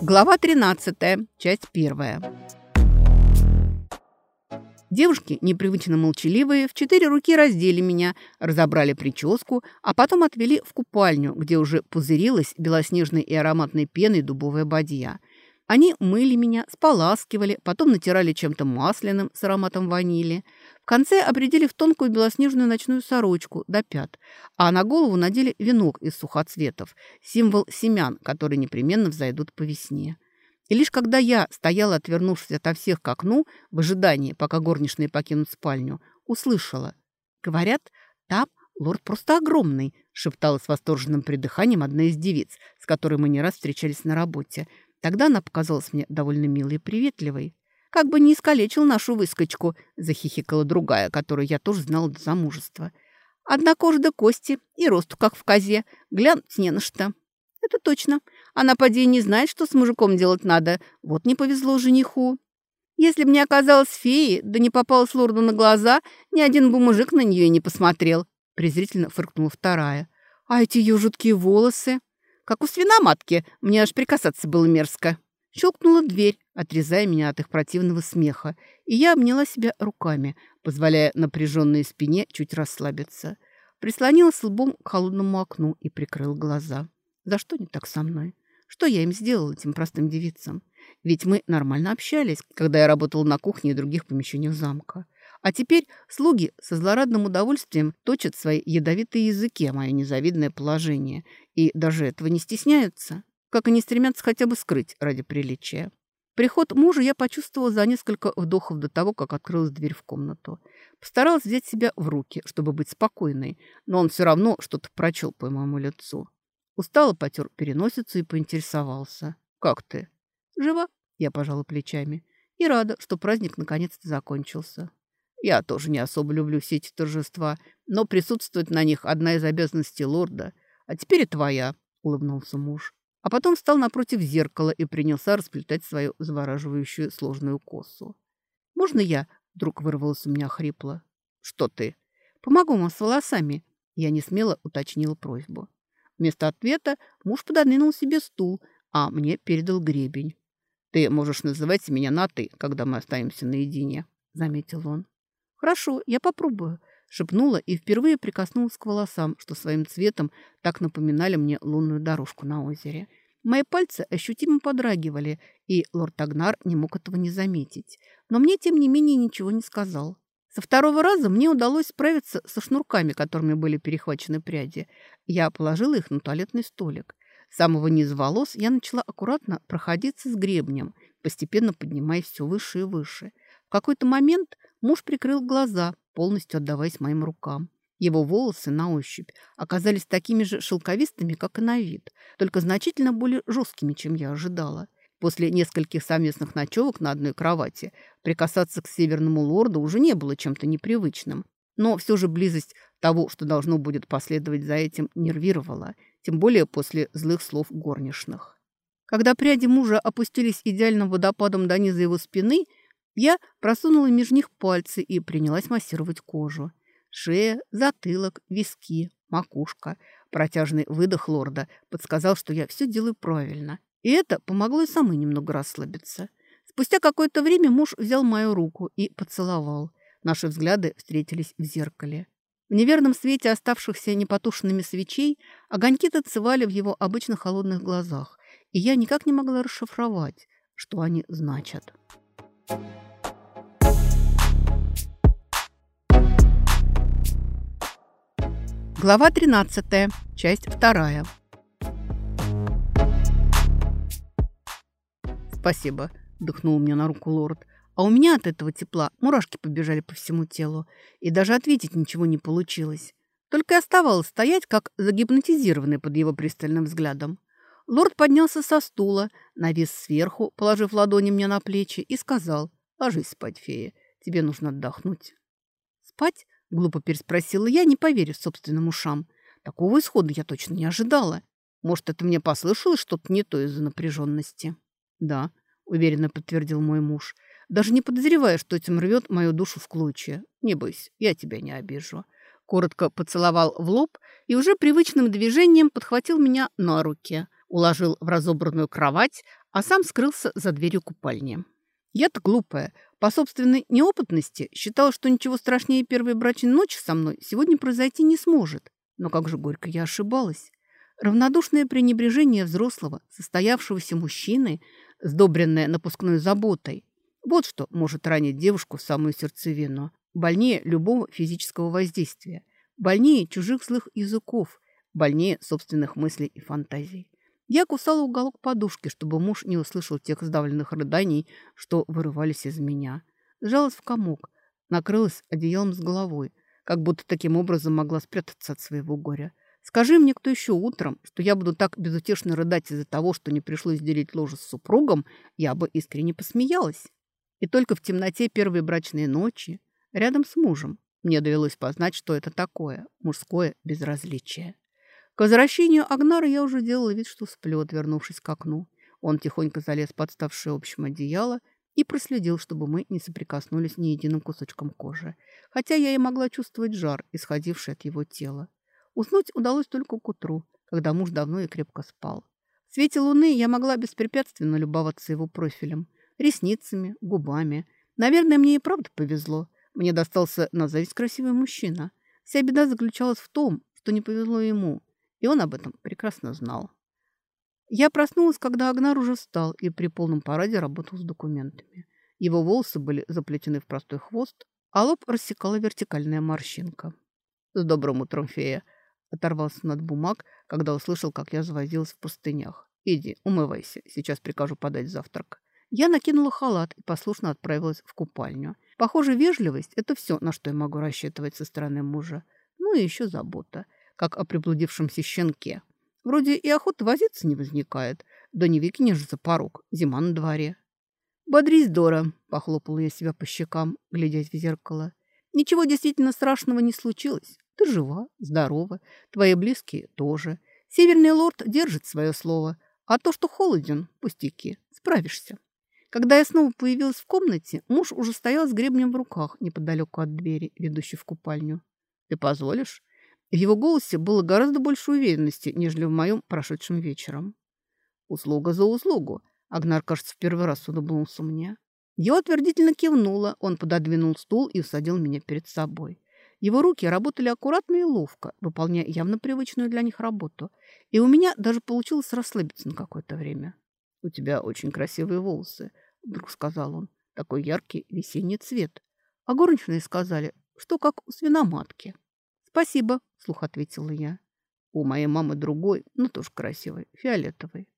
Глава 13, часть 1. Девушки, непривычно молчаливые, в четыре руки раздели меня, разобрали прическу, а потом отвели в купальню, где уже пузырилась белоснежной и ароматной пеной дубовая бадья. Они мыли меня, споласкивали, потом натирали чем-то масляным с ароматом ванили. В конце обредили в тонкую белоснежную ночную сорочку до пят, а на голову надели венок из сухоцветов, символ семян, которые непременно взойдут по весне. И лишь когда я стояла, отвернувшись ото всех к окну, в ожидании, пока горничные покинут спальню, услышала. Говорят, там лорд просто огромный, шептала с восторженным придыханием одна из девиц, с которой мы не раз встречались на работе – Тогда она показалась мне довольно милой и приветливой. «Как бы не искалечил нашу выскочку», – захихикала другая, которую я тоже знала до замужества. «Одна кожа до кости и росту, как в козе. Глянуть не на что». «Это точно. Она, поди, не знает, что с мужиком делать надо. Вот не повезло жениху». «Если бы не оказалась феей, да не попалась лорду на глаза, ни один бы мужик на нее не посмотрел», – презрительно фыркнула вторая. «А эти ее жуткие волосы?» Как у свиноматки, мне аж прикасаться было мерзко. Щелкнула дверь, отрезая меня от их противного смеха, и я обняла себя руками, позволяя напряженной спине чуть расслабиться. Прислонилась лбом к холодному окну и прикрыл глаза. За что не так со мной? Что я им сделала, этим простым девицам? Ведь мы нормально общались, когда я работала на кухне и других помещениях замка. А теперь слуги со злорадным удовольствием точат свои ядовитые языки о мое незавидное положение. И даже этого не стесняются. Как они стремятся хотя бы скрыть ради приличия. Приход мужа я почувствовала за несколько вдохов до того, как открылась дверь в комнату. Постаралась взять себя в руки, чтобы быть спокойной, но он все равно что-то прочел по моему лицу. Устало потер переносицу и поинтересовался. «Как ты?» «Жива?» – я пожала плечами. И рада, что праздник наконец-то закончился. Я тоже не особо люблю все эти торжества, но присутствовать на них одна из обязанностей лорда. А теперь и твоя, — улыбнулся муж. А потом встал напротив зеркала и принялся расплетать свою завораживающую сложную косу. «Можно я?» — вдруг вырвалось у меня хрипло. «Что ты?» «Помогу вам с волосами», — я не смело уточнила просьбу. Вместо ответа муж пододвинул себе стул, а мне передал гребень. «Ты можешь называть меня на «ты», когда мы остаемся наедине», — заметил он. «Хорошо, я попробую», — шепнула и впервые прикоснулась к волосам, что своим цветом так напоминали мне лунную дорожку на озере. Мои пальцы ощутимо подрагивали, и лорд Агнар не мог этого не заметить. Но мне, тем не менее, ничего не сказал. Со второго раза мне удалось справиться со шнурками, которыми были перехвачены пряди. Я положила их на туалетный столик. С самого низа волос я начала аккуратно проходиться с гребнем, постепенно поднимаясь все выше и выше. В какой-то момент Муж прикрыл глаза, полностью отдаваясь моим рукам. Его волосы на ощупь оказались такими же шелковистыми, как и на вид, только значительно более жесткими, чем я ожидала. После нескольких совместных ночевок на одной кровати прикасаться к северному лорду уже не было чем-то непривычным. Но все же близость того, что должно будет последовать за этим, нервировала, тем более после злых слов горничных. Когда пряди мужа опустились идеальным водопадом до низа его спины – я просунула между них пальцы и принялась массировать кожу. Шея, затылок, виски, макушка. Протяжный выдох лорда подсказал, что я все делаю правильно. И это помогло и самой немного расслабиться. Спустя какое-то время муж взял мою руку и поцеловал. Наши взгляды встретились в зеркале. В неверном свете оставшихся непотушенными свечей огоньки танцевали в его обычно холодных глазах, и я никак не могла расшифровать, что они значат. Thank you. Глава 13, часть 2. «Спасибо», — дыхнул мне на руку лорд. А у меня от этого тепла мурашки побежали по всему телу, и даже ответить ничего не получилось. Только и оставалось стоять, как загипнотизированный под его пристальным взглядом. Лорд поднялся со стула, навис сверху, положив ладони мне на плечи, и сказал, «Ложись спать, фея, тебе нужно отдохнуть». «Спать?» Глупо переспросила я, не поверив собственным ушам. Такого исхода я точно не ожидала. Может, это мне послышалось что-то не то из-за напряженности? Да, уверенно подтвердил мой муж, даже не подозревая, что этим рвет мою душу в клочья. Не бойся, я тебя не обижу. Коротко поцеловал в лоб и уже привычным движением подхватил меня на руки, уложил в разобранную кровать, а сам скрылся за дверью купальни. Я-то глупая, по собственной неопытности считала, что ничего страшнее первой брачной ночи со мной сегодня произойти не сможет. Но как же горько я ошибалась. Равнодушное пренебрежение взрослого, состоявшегося мужчины, сдобренное напускной заботой. Вот что может ранить девушку в самую сердцевину. Больнее любого физического воздействия. Больнее чужих злых языков. Больнее собственных мыслей и фантазий. Я кусала уголок подушки, чтобы муж не услышал тех сдавленных рыданий, что вырывались из меня. Сжалась в комок, накрылась одеялом с головой, как будто таким образом могла спрятаться от своего горя. Скажи мне кто еще утром, что я буду так безутешно рыдать из-за того, что не пришлось делить ложе с супругом, я бы искренне посмеялась. И только в темноте первой брачной ночи, рядом с мужем, мне довелось познать, что это такое – мужское безразличие. К возвращению Агнара я уже делала вид, что сплю, отвернувшись к окну. Он тихонько залез под ставшее общим одеяло и проследил, чтобы мы не соприкоснулись ни единым кусочком кожи, хотя я и могла чувствовать жар, исходивший от его тела. Уснуть удалось только к утру, когда муж давно и крепко спал. В свете луны я могла беспрепятственно любоваться его профилем, ресницами, губами. Наверное, мне и правда повезло. Мне достался на зависть красивый мужчина. Вся беда заключалась в том, что не повезло ему, и он об этом прекрасно знал. Я проснулась, когда Агнар уже встал и при полном параде работал с документами. Его волосы были заплетены в простой хвост, а лоб рассекала вертикальная морщинка. «С добрым утром, фея!» Оторвался над бумаг, когда услышал, как я завозилась в пустынях. «Иди, умывайся, сейчас прикажу подать завтрак». Я накинула халат и послушно отправилась в купальню. Похоже, вежливость – это все, на что я могу рассчитывать со стороны мужа. Ну и еще забота, как о приблудившемся щенке. Вроде и охота возиться не возникает, да не выкинешь за порог, зима на дворе. «Бодрись, Дора!» – похлопала я себя по щекам, глядясь в зеркало. «Ничего действительно страшного не случилось. Ты жива, здорова, твои близкие тоже. Северный лорд держит свое слово, а то, что холоден, пустяки, справишься. Когда я снова появилась в комнате, муж уже стоял с гребнем в руках неподалеку от двери, ведущей в купальню. «Ты позволишь?» В его голосе было гораздо больше уверенности, нежели в моем прошедшем вечером. «Услуга за услугу», Агнар, кажется, в первый раз улыбнулся мне. Я утвердительно кивнула, он пододвинул стул и усадил меня перед собой. Его руки работали аккуратно и ловко, выполняя явно привычную для них работу. И у меня даже получилось расслабиться на какое-то время. «У тебя очень красивые волосы», — вдруг сказал он. «Такой яркий весенний цвет». А горничные сказали, что как у свиноматки. «Спасибо», — слух ответила я. «У моей мамы другой, но тоже красивый, фиолетовый».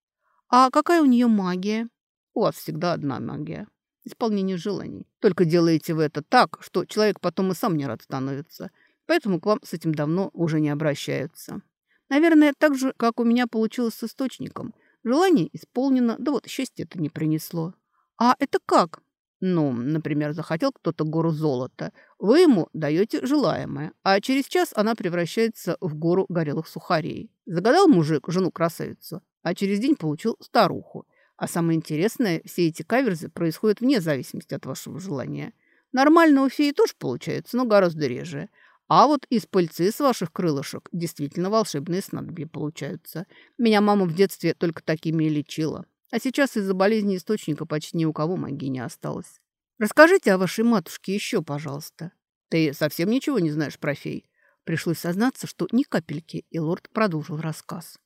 «А какая у нее магия?» «У вас всегда одна магия», исполнение желаний. Только делаете вы это так, что человек потом и сам не рад становится. Поэтому к вам с этим давно уже не обращаются. Наверное, так же, как у меня получилось с источником. Желание исполнено, да вот счастье это не принесло. А это как? Ну, например, захотел кто-то гору золота. Вы ему даете желаемое, а через час она превращается в гору горелых сухарей. Загадал мужик жену-красавицу, а через день получил старуху. А самое интересное, все эти каверзы происходят вне зависимости от вашего желания. Нормально у феи тоже получается, но гораздо реже. А вот из пыльцы с ваших крылышек действительно волшебные снадобья получаются. Меня мама в детстве только такими и лечила. А сейчас из-за болезни источника почти ни у кого магии не осталось. Расскажите о вашей матушке еще, пожалуйста. Ты совсем ничего не знаешь про фей? Пришлось сознаться, что ни капельки, и лорд продолжил рассказ.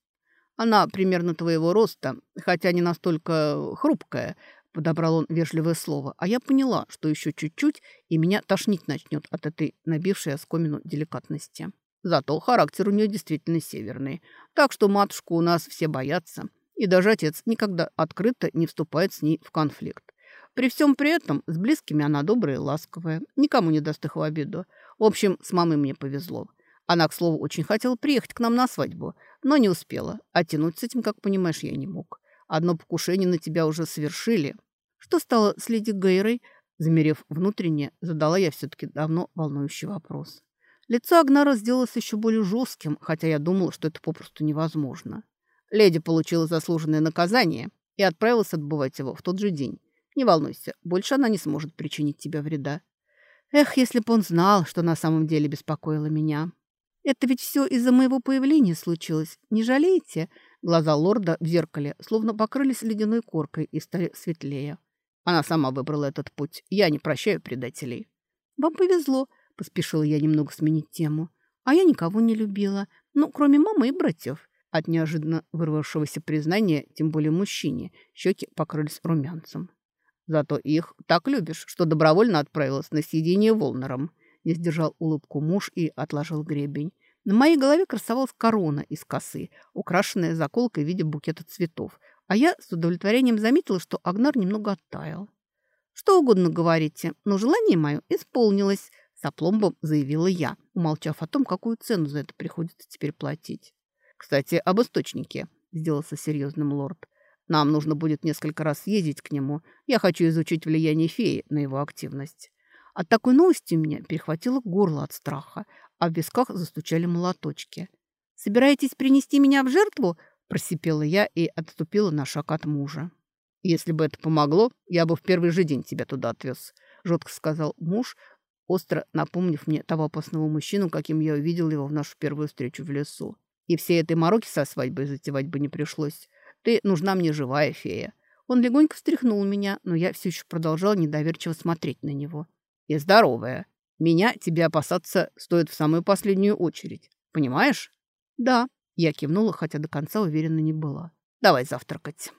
Она примерно твоего роста, хотя не настолько хрупкая, подобрал он вежливое слово, а я поняла, что еще чуть-чуть, и меня тошнить начнет от этой набившей оскомину деликатности. Зато характер у нее действительно северный, так что матушку у нас все боятся, и даже отец никогда открыто не вступает с ней в конфликт. При всем при этом с близкими она добрая и ласковая, никому не даст их в обиду. В общем, с мамой мне повезло. Она, к слову, очень хотела приехать к нам на свадьбу, но не успела. А с этим, как понимаешь, я не мог. Одно покушение на тебя уже совершили. Что стало с леди Гейрой? Замерев внутренне, задала я все-таки давно волнующий вопрос. Лицо Агнара сделалось еще более жестким, хотя я думала, что это попросту невозможно. Леди получила заслуженное наказание и отправилась отбывать его в тот же день. Не волнуйся, больше она не сможет причинить тебе вреда. Эх, если бы он знал, что на самом деле беспокоило меня. Это ведь все из-за моего появления случилось. Не жалеете?» Глаза лорда в зеркале словно покрылись ледяной коркой и стали светлее. Она сама выбрала этот путь. Я не прощаю предателей. «Вам повезло», — поспешила я немного сменить тему. «А я никого не любила. Ну, кроме мамы и братьев». От неожиданно вырвавшегося признания, тем более мужчине, щеки покрылись румянцем. «Зато их так любишь, что добровольно отправилась на съедение Волнером», не сдержал улыбку муж и отложил гребень. На моей голове красовалась корона из косы, украшенная заколкой в виде букета цветов, а я с удовлетворением заметила, что Агнар немного оттаял. «Что угодно говорите, но желание мое исполнилось», — с опломбом заявила я, умолчав о том, какую цену за это приходится теперь платить. «Кстати, об источнике», — сделался серьезным лорд. «Нам нужно будет несколько раз ездить к нему. Я хочу изучить влияние феи на его активность». От такой новости меня перехватило горло от страха, а в висках застучали молоточки. «Собираетесь принести меня в жертву?» – просипела я и отступила на шаг от мужа. «Если бы это помогло, я бы в первый же день тебя туда отвез», – жестко сказал муж, остро напомнив мне того опасного мужчину, каким я увидел его в нашу первую встречу в лесу. И всей этой мороки со свадьбой затевать бы не пришлось. Ты нужна мне живая фея. Он легонько встряхнул меня, но я все еще продолжала недоверчиво смотреть на него. И здоровая. Меня тебе опасаться стоит в самую последнюю очередь. Понимаешь? Да. Я кивнула, хотя до конца уверена не была. Давай завтракать.